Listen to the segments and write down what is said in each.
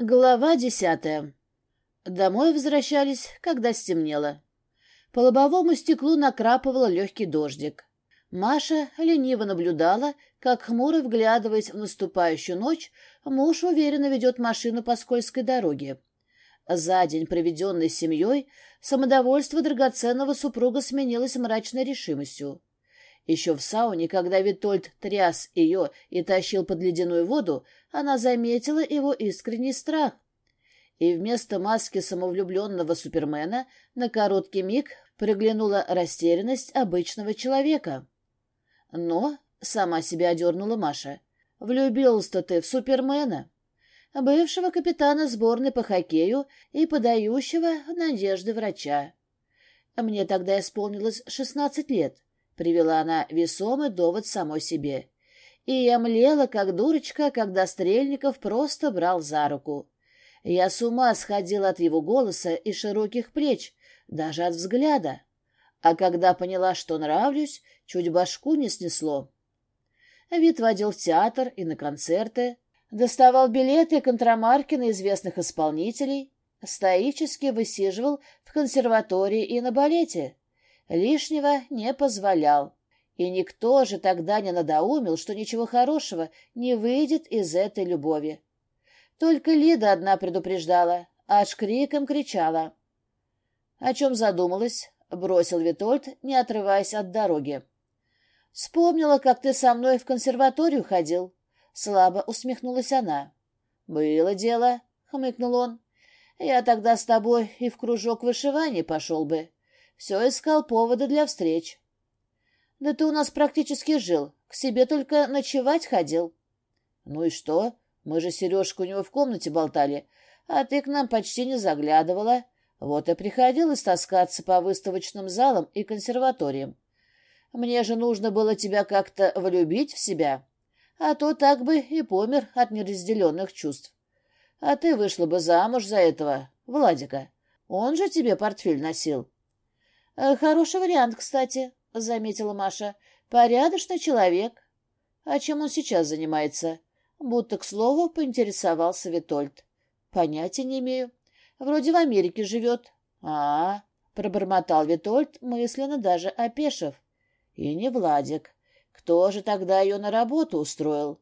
Глава десятая. Домой возвращались, когда стемнело. По лобовому стеклу накрапывало легкий дождик. Маша лениво наблюдала, как, хмуро вглядываясь в наступающую ночь, муж уверенно ведет машину по скользкой дороге. За день, проведенный с семьей, самодовольство драгоценного супруга сменилось мрачной решимостью. Еще в сауне, когда Витольд тряс ее и тащил под ледяную воду, она заметила его искренний страх. И вместо маски самовлюбленного Супермена на короткий миг приглянула растерянность обычного человека. Но, — сама себя одернула Маша, — влюбился-то ты в Супермена, бывшего капитана сборной по хоккею и подающего надежды врача. Мне тогда исполнилось шестнадцать лет — Привела она весомый довод самой себе. И я млела, как дурочка, когда Стрельников просто брал за руку. Я с ума сходила от его голоса и широких плеч, даже от взгляда. А когда поняла, что нравлюсь, чуть башку не снесло. Вид водил в театр и на концерты, доставал билеты и контрамарки на известных исполнителей, стоически высиживал в консерватории и на балете лишнего не позволял. И никто же тогда не надоумил, что ничего хорошего не выйдет из этой любови. Только Лида одна предупреждала, аж криком кричала. О чем задумалась, бросил Витольд, не отрываясь от дороги. Вспомнила, как ты со мной в консерваторию ходил. Слабо усмехнулась она. Было дело, хмыкнул он. Я тогда с тобой и в кружок вышивания пошел бы. Все искал повода для встреч. Да ты у нас практически жил, к себе только ночевать ходил. Ну и что? Мы же Сережку у него в комнате болтали, а ты к нам почти не заглядывала. Вот и приходилось таскаться по выставочным залам и консерваториям. Мне же нужно было тебя как-то влюбить в себя, а то так бы и помер от неразделенных чувств. А Э, «Хороший вариант, кстати», — заметила Маша. «Порядочный человек». «А чем он сейчас занимается?» Будто, к слову, поинтересовался Витольд. «Понятия не имею. Вроде в Америке живет». «А-а-а», пробормотал Витольд, мысленно даже опешив. «И не Владик. Кто же тогда ее на работу устроил?»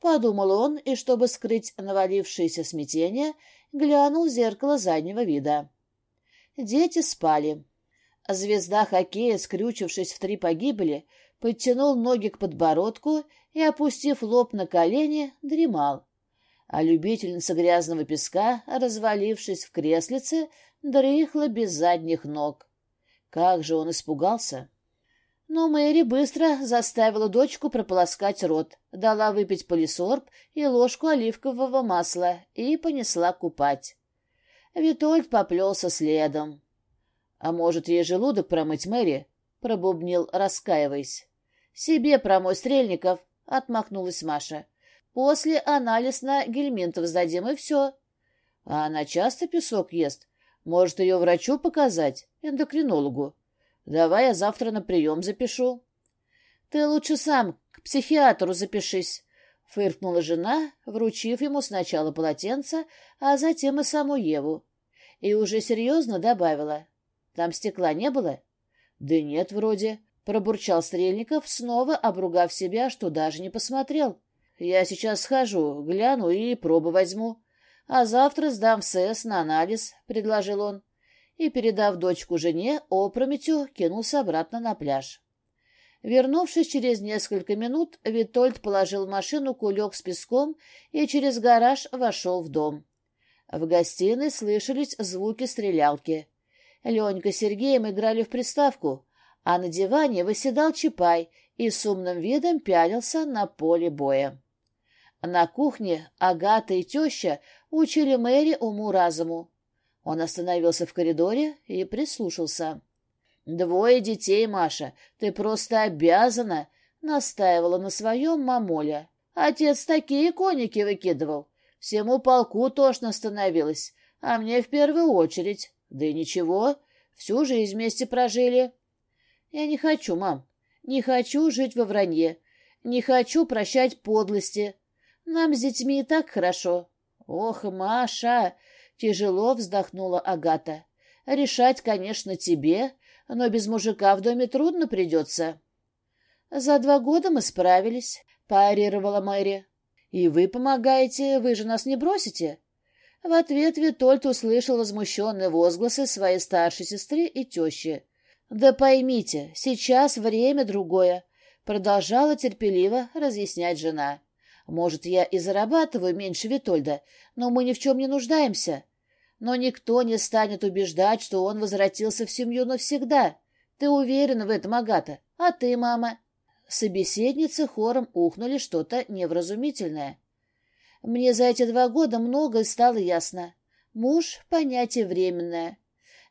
Подумал он, и, чтобы скрыть навалившееся смятение, глянул в зеркало заднего вида. Дети спали. Звезда хоккея, скрючившись в три погибели, подтянул ноги к подбородку и, опустив лоб на колени, дремал. А любительница грязного песка, развалившись в креслице, дрыхла без задних ног. Как же он испугался! Но Мэри быстро заставила дочку прополоскать рот, дала выпить полисорб и ложку оливкового масла и понесла купать. Витольд поплелся следом. А может, ей желудок промыть Мэри? Пробубнил, раскаиваясь. Себе промой Стрельников, отмахнулась Маша. После анализ на гельминтов сдадим, и все. А она часто песок ест? Может, ее врачу показать, эндокринологу? Давай я завтра на прием запишу. Ты лучше сам к психиатру запишись, — фыркнула жена, вручив ему сначала полотенце, а затем и саму Еву. И уже серьезно добавила. Там стекла не было? Да нет, вроде. Пробурчал Стрельников, снова обругав себя, что даже не посмотрел. Я сейчас схожу, гляну и пробу возьму. А завтра сдам в СС на анализ, предложил он. И, передав дочку жене, опрометью кинулся обратно на пляж. Вернувшись через несколько минут, Витольд положил в машину кулек с песком и через гараж вошел в дом. В гостиной слышались звуки стрелялки. Ленька Сергеем играли в приставку, а на диване восседал Чапай и с умным видом пялился на поле боя. На кухне Агата и теща учили Мэри уму-разуму. Он остановился в коридоре и прислушался. «Двое детей, Маша, ты просто обязана!» — настаивала на своем мамоля. «Отец такие коники выкидывал. Всему полку тошно становилось, а мне в первую очередь. Да и ничего, всю жизнь вместе прожили. Я не хочу, мам, не хочу жить во вранье, не хочу прощать подлости. Нам с детьми и так хорошо. Ох, Маша, тяжело вздохнула Агата. Решать, конечно, тебе, но без мужика в доме трудно придется. За два года мы справились, парировала Мэри. И вы помогаете, вы же нас не бросите. В ответ Витольд услышал возмущенные возгласы своей старшей сестры и тещи. «Да поймите, сейчас время другое», — продолжала терпеливо разъяснять жена. «Может, я и зарабатываю меньше Витольда, но мы ни в чем не нуждаемся. Но никто не станет убеждать, что он возвратился в семью навсегда. Ты уверена в этом, Агата? А ты, мама?» Собеседницы хором ухнули что-то невразумительное. Мне за эти два года многое стало ясно. Муж — понятие временное.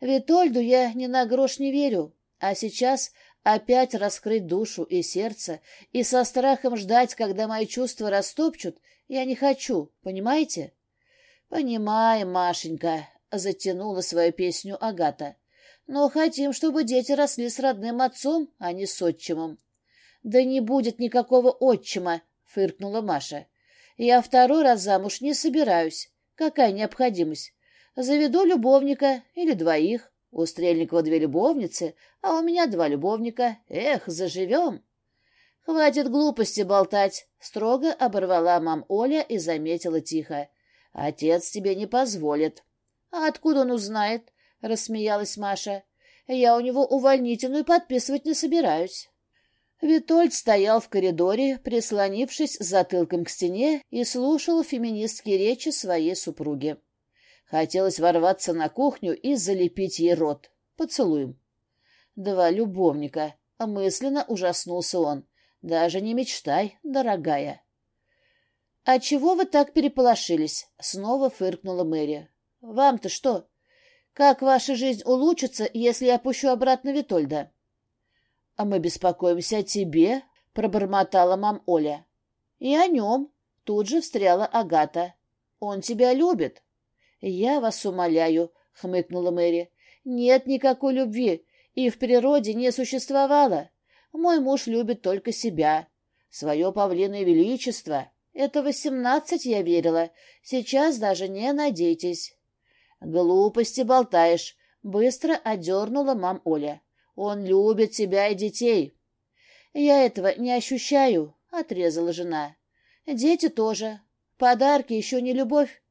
Витольду я ни на грош не верю, а сейчас опять раскрыть душу и сердце и со страхом ждать, когда мои чувства растопчут, я не хочу, понимаете? — Понимаем, Машенька, — затянула свою песню Агата. — Но хотим, чтобы дети росли с родным отцом, а не с отчимом. — Да не будет никакого отчима, — фыркнула Маша. Я второй раз замуж не собираюсь. Какая необходимость? Заведу любовника или двоих. У Стрельникова две любовницы, а у меня два любовника. Эх, заживем!» «Хватит глупости болтать!» — строго оборвала мам Оля и заметила тихо. «Отец тебе не позволит». «А откуда он узнает?» — рассмеялась Маша. «Я у него увольнительную подписывать не собираюсь». Витольд стоял в коридоре, прислонившись затылком к стене, и слушал феминистские речи своей супруги. Хотелось ворваться на кухню и залепить ей рот. Поцелуем. Два любовника. Мысленно ужаснулся он. Даже не мечтай, дорогая. — А чего вы так переполошились? — снова фыркнула Мэри. — Вам-то что? Как ваша жизнь улучшится, если я пущу обратно Витольда? — «А мы беспокоимся о тебе», — пробормотала мам Оля. «И о нем», — тут же встряла Агата. «Он тебя любит». «Я вас умоляю», — хмыкнула Мэри. «Нет никакой любви, и в природе не существовало. Мой муж любит только себя, свое павлиное величество. Это восемнадцать я верила, сейчас даже не надейтесь». «Глупости болтаешь», — быстро одернула мам Оля. Он любит тебя и детей. Я этого не ощущаю, отрезала жена. Дети тоже. Подарки еще не любовь.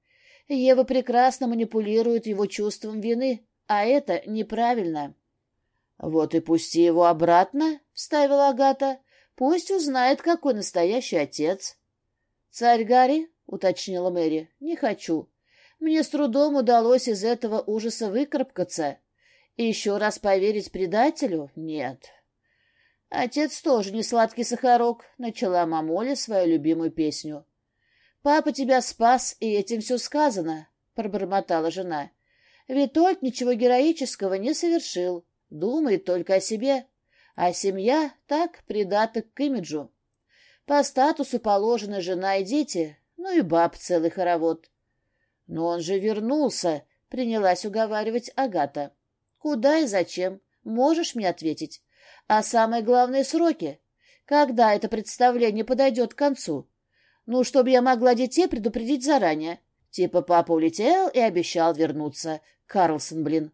Ева прекрасно манипулирует его чувством вины, а это неправильно. Вот и пусти его обратно, вставила Агата. Пусть узнает, какой настоящий отец. Царь Гарри, уточнила Мэри, не хочу. Мне с трудом удалось из этого ужаса выкарабкаться. Еще раз поверить предателю? Нет. Отец тоже не сладкий сахарок, начала мамоля свою любимую песню. Папа тебя спас, и этим все сказано, пробормотала жена. Витольд ничего героического не совершил, думает только о себе, а семья так придаток к имиджу. По статусу положены жена и дети, ну и баб целый хоровод. Но он же вернулся, принялась уговаривать Агата. Куда и зачем? Можешь мне ответить? А самое главное — сроки. Когда это представление подойдет к концу? Ну, чтобы я могла детей предупредить заранее. Типа папа улетел и обещал вернуться. Карлсон, блин.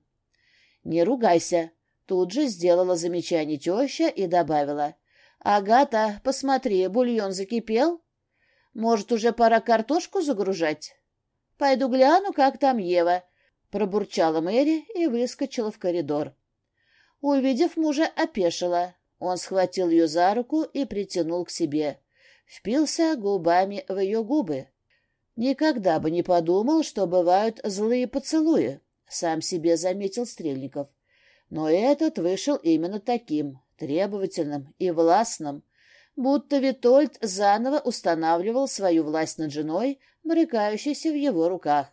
Не ругайся. Тут же сделала замечание теща и добавила. «Агата, посмотри, бульон закипел. Может, уже пора картошку загружать?» «Пойду гляну, как там Ева», Пробурчала Мэри и выскочила в коридор. Увидев мужа, опешила. Он схватил ее за руку и притянул к себе. Впился губами в ее губы. Никогда бы не подумал, что бывают злые поцелуи, сам себе заметил Стрельников. Но этот вышел именно таким, требовательным и властным, будто Витольд заново устанавливал свою власть над женой, брыкающейся в его руках.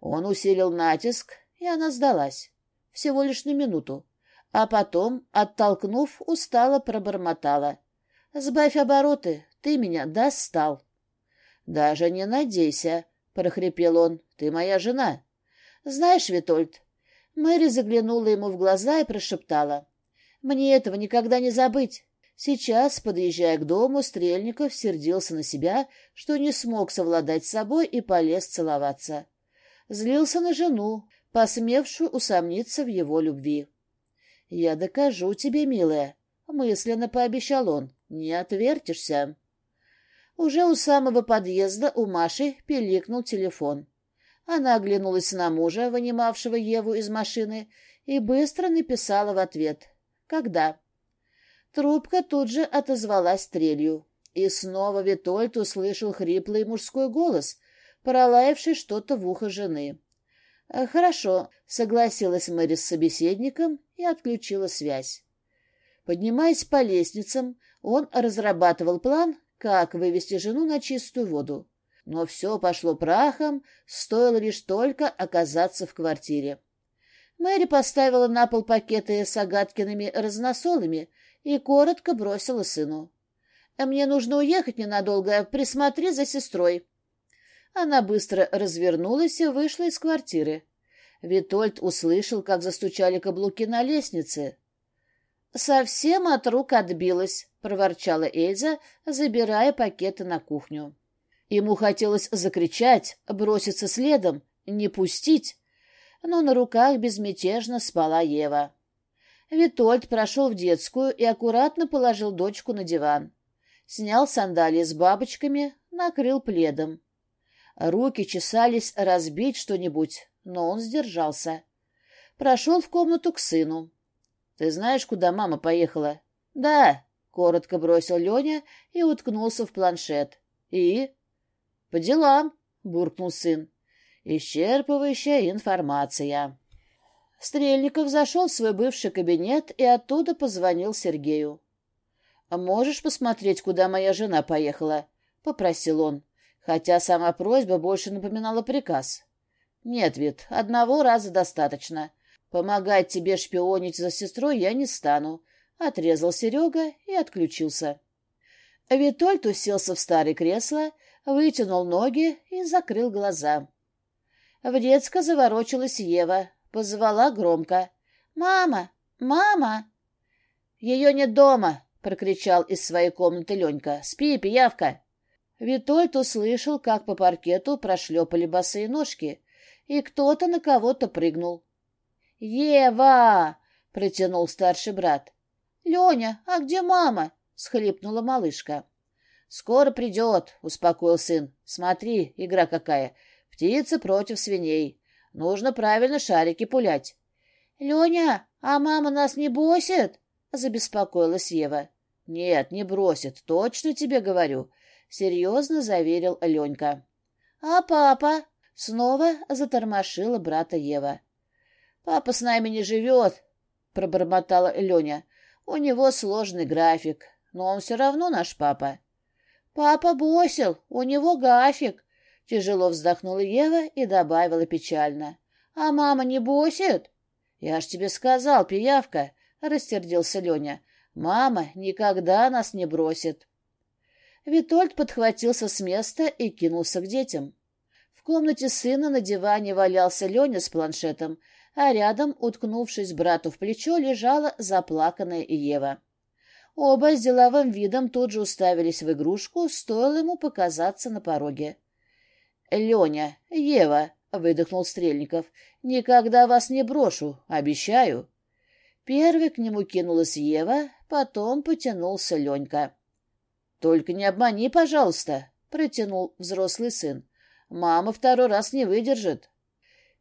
Он усилил натиск, и она сдалась. Всего лишь на минуту. А потом, оттолкнув, устало пробормотала. «Сбавь обороты, ты меня достал». «Даже не надейся», — прохрипел он, — «ты моя жена». «Знаешь, Витольд...» Мэри заглянула ему в глаза и прошептала. «Мне этого никогда не забыть». Сейчас, подъезжая к дому, Стрельников сердился на себя, что не смог совладать с собой и полез целоваться злился на жену, посмевшую усомниться в его любви. «Я докажу тебе, милая», — мысленно пообещал он, — «не отвертишься». Уже у самого подъезда у Маши пиликнул телефон. Она оглянулась на мужа, вынимавшего Еву из машины, и быстро написала в ответ «Когда?». Трубка тут же отозвалась стрелью. И снова Витольд услышал хриплый мужской голос — пролаявшись что-то в ухо жены. «Э, «Хорошо», — согласилась Мэри с собеседником и отключила связь. Поднимаясь по лестницам, он разрабатывал план, как вывести жену на чистую воду. Но все пошло прахом, стоило лишь только оказаться в квартире. Мэри поставила на пол пакеты с Агаткиными разносолами и коротко бросила сыну. «Э, «Мне нужно уехать ненадолго, присмотри за сестрой. Она быстро развернулась и вышла из квартиры. Витольд услышал, как застучали каблуки на лестнице. «Совсем от рук отбилась», — проворчала Эльза, забирая пакеты на кухню. Ему хотелось закричать, броситься следом, не пустить, но на руках безмятежно спала Ева. Витольд прошел в детскую и аккуратно положил дочку на диван. Снял сандалии с бабочками, накрыл пледом. Руки чесались разбить что-нибудь, но он сдержался. Прошел в комнату к сыну. «Ты знаешь, куда мама поехала?» «Да», — коротко бросил Леня и уткнулся в планшет. «И?» «По делам», — буркнул сын. «Исчерпывающая информация». Стрельников зашел в свой бывший кабинет и оттуда позвонил Сергею. «Можешь посмотреть, куда моя жена поехала?» — попросил он хотя сама просьба больше напоминала приказ. «Нет, Вит, одного раза достаточно. Помогать тебе шпионить за сестрой я не стану», — отрезал Серега и отключился. Витольд уселся в старое кресло, вытянул ноги и закрыл глаза. В детско заворочилась Ева, позвала громко. «Мама! Мама!» «Ее нет дома!» — прокричал из своей комнаты Ленька. «Спи, пиявка!» Витольд услышал, как по паркету прошлепали босые ножки, и кто-то на кого-то прыгнул. «Ева!» — протянул старший брат. «Леня, а где мама?» — схлипнула малышка. «Скоро придет», — успокоил сын. «Смотри, игра какая. Птицы против свиней. Нужно правильно шарики пулять». «Леня, а мама нас не бросит?» — забеспокоилась Ева. «Нет, не бросит. Точно тебе говорю. — серьезно заверил Ленька. «А папа?» — снова затормошила брата Ева. «Папа с нами не живет», — пробормотала Леня. «У него сложный график, но он все равно наш папа». «Папа босил, у него график», — тяжело вздохнула Ева и добавила печально. «А мама не босит? «Я ж тебе сказал, пиявка», — рассердился Леня. «Мама никогда нас не бросит». Витольд подхватился с места и кинулся к детям. В комнате сына на диване валялся Леня с планшетом, а рядом, уткнувшись брату в плечо, лежала заплаканная Ева. Оба с деловым видом тут же уставились в игрушку, стоило ему показаться на пороге. «Леня, Ева!» — выдохнул Стрельников. «Никогда вас не брошу, обещаю!» Первый к нему кинулась Ева, потом потянулся Ленька. Только не обмани, пожалуйста, протянул взрослый сын. Мама второй раз не выдержит.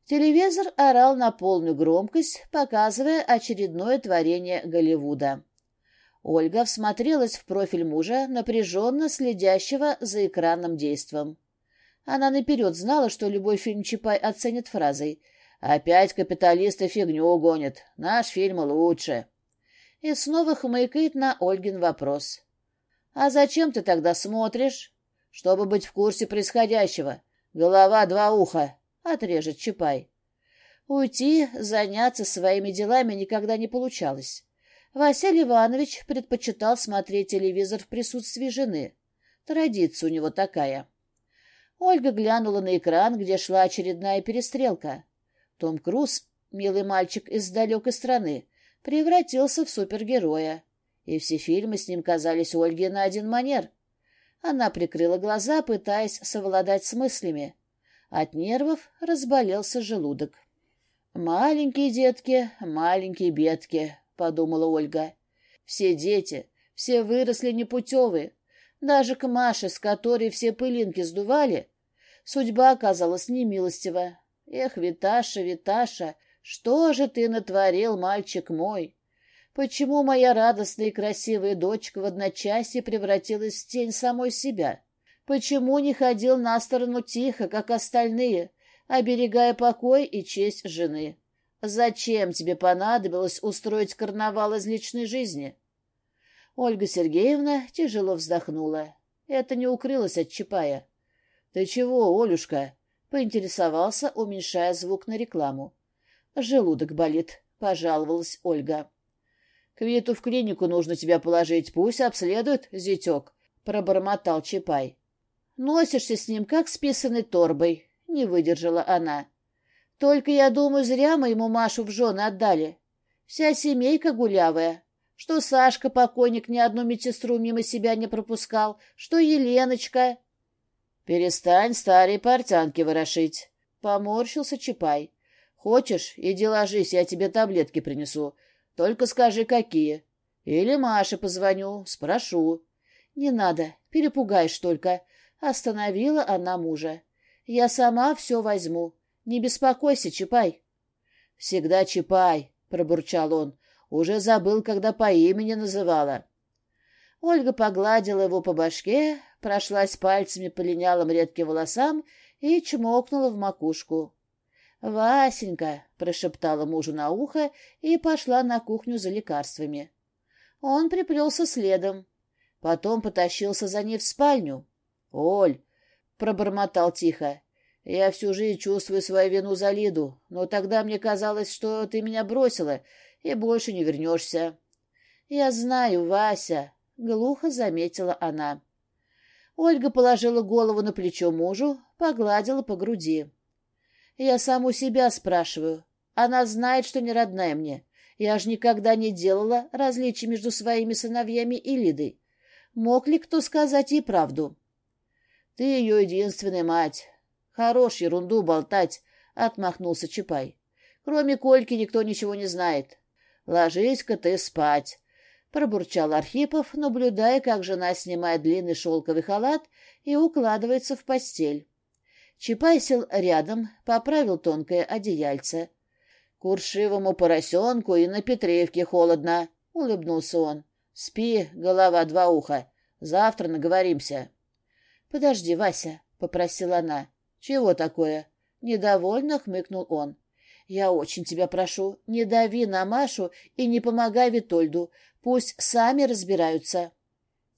Телевизор орал на полную громкость, показывая очередное творение Голливуда. Ольга всмотрелась в профиль мужа, напряженно следящего за экранным действом. Она наперед знала, что любой фильм Чапай оценит фразой «Опять капиталисты фигню гонят. Наш фильм лучше». И снова хмыкает на Ольгин вопрос. «А зачем ты тогда смотришь?» «Чтобы быть в курсе происходящего. Голова два уха», — отрежет Чапай. Уйти, заняться своими делами никогда не получалось. Василий Иванович предпочитал смотреть телевизор в присутствии жены. Традиция у него такая. Ольга глянула на экран, где шла очередная перестрелка. Том Круз, милый мальчик из далекой страны, превратился в супергероя. и все фильмы с ним казались Ольге на один манер. Она прикрыла глаза, пытаясь совладать с мыслями. От нервов разболелся желудок. «Маленькие детки, маленькие бедки», — подумала Ольга. «Все дети, все выросли непутевые. Даже к Маше, с которой все пылинки сдували, судьба оказалась немилостива. Эх, Виташа, Виташа, что же ты натворил, мальчик мой? Почему моя радостная и красивая дочка в одночасье превратилась в тень самой себя? Почему не ходил на сторону тихо, как остальные, оберегая покой и честь жены? Зачем тебе понадобилось устроить карнавал из личной жизни? Ольга Сергеевна тяжело вздохнула. Это не укрылось от Чапая. — Ты чего, Олюшка? — поинтересовался, уменьшая звук на рекламу. — Желудок болит, — пожаловалась Ольга. Квиту в клинику нужно тебя положить, пусть обследуют, зятек», — пробормотал Чапай. «Носишься с ним, как с писаной торбой», — не выдержала она. «Только, я думаю, зря мы ему Машу в жены отдали. Вся семейка гулявая. Что Сашка, покойник, ни одну медсестру мимо себя не пропускал, что Еленочка...» «Перестань старые портянки ворошить», — поморщился Чапай. «Хочешь, иди ложись, я тебе таблетки принесу. Только скажи, какие. Или Маше позвоню, спрошу. Не надо, перепугаешь только. Остановила она мужа. Я сама все возьму. Не беспокойся, Чапай. Всегда Чапай, пробурчал он. Уже забыл, когда по имени называла. Ольга погладила его по башке, прошлась пальцами по линялым редким волосам и чмокнула в макушку. «Васенька!» — прошептала мужу на ухо и пошла на кухню за лекарствами. Он приплелся следом. Потом потащился за ней в спальню. «Оль!» — пробормотал тихо. «Я всю жизнь чувствую свою вину за Лиду, но тогда мне казалось, что ты меня бросила и больше не вернешься». «Я знаю, Вася!» — глухо заметила она. Ольга положила голову на плечо мужу, погладила по груди. Я сам у себя спрашиваю. Она знает, что не родная мне. Я ж никогда не делала различий между своими сыновьями и Лидой. Мог ли кто сказать ей правду? Ты ее единственная мать. Хорош ерунду болтать, — отмахнулся Чапай. Кроме Кольки никто ничего не знает. Ложись-ка ты спать. Пробурчал Архипов, наблюдая, как жена снимает длинный шелковый халат и укладывается в постель. Чапай сел рядом, поправил тонкое одеяльце. «Куршивому поросенку и на Петреевке холодно», — улыбнулся он. «Спи, голова два уха. Завтра наговоримся». «Подожди, Вася», — попросила она. «Чего такое?» Недовольно хмыкнул он. «Я очень тебя прошу, не дави на Машу и не помогай Витольду. Пусть сами разбираются».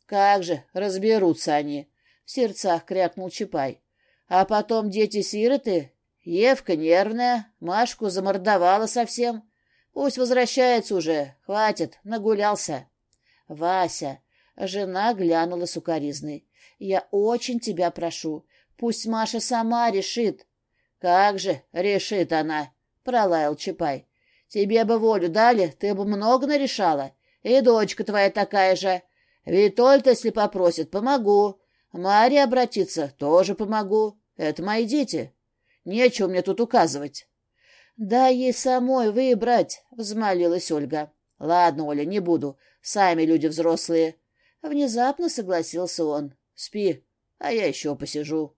«Как же, разберутся они!» — в сердцах крякнул Чапай. А потом дети-сироты, Евка нервная, Машку замордовала совсем. Пусть возвращается уже, хватит, нагулялся. Вася, жена глянула сукоризной. Я очень тебя прошу, пусть Маша сама решит. Как же решит она, пролаял Чапай. Тебе бы волю дали, ты бы много нарешала. И дочка твоя такая же. Витольд, если попросит, помогу. Марья обратиться, тоже помогу. Это мои дети. Нечего мне тут указывать. — Дай ей самой выбрать, — взмолилась Ольга. — Ладно, Оля, не буду. Сами люди взрослые. Внезапно согласился он. Спи, а я еще посижу.